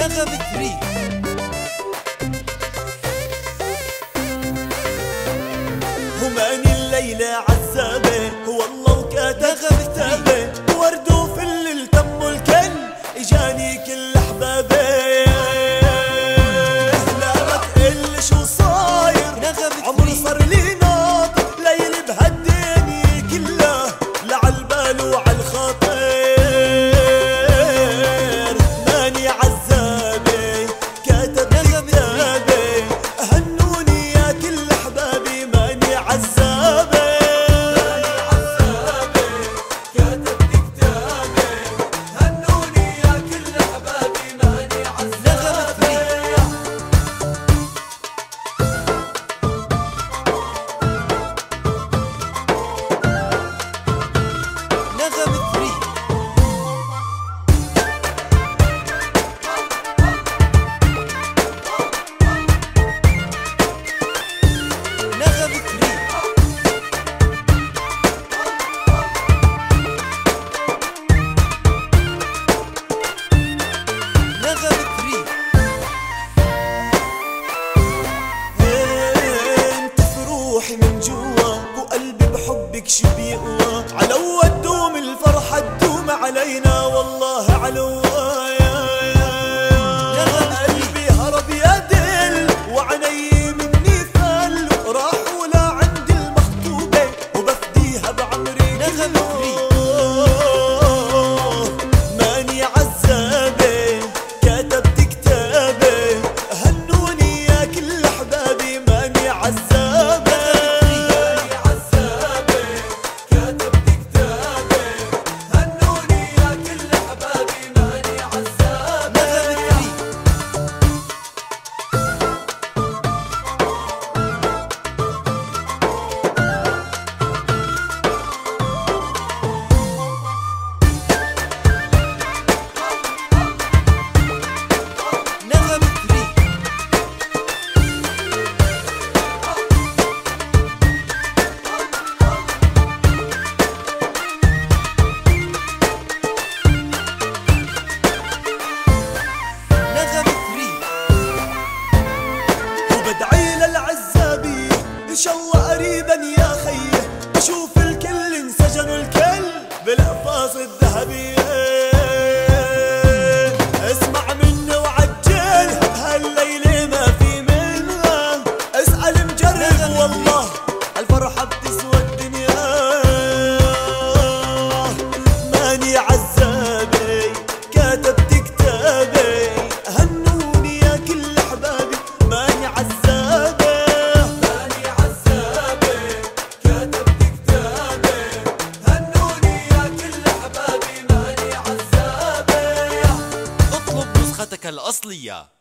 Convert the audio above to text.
نغم تريد همان الليلة عزابة والله وكاتغ متابة ورد وفل التم الكل إجاني كل احبابي لا ما شو صاير نغم تريد شبيق على الدوم الفرحة تدوم علينا والله. Hazret الأصلية.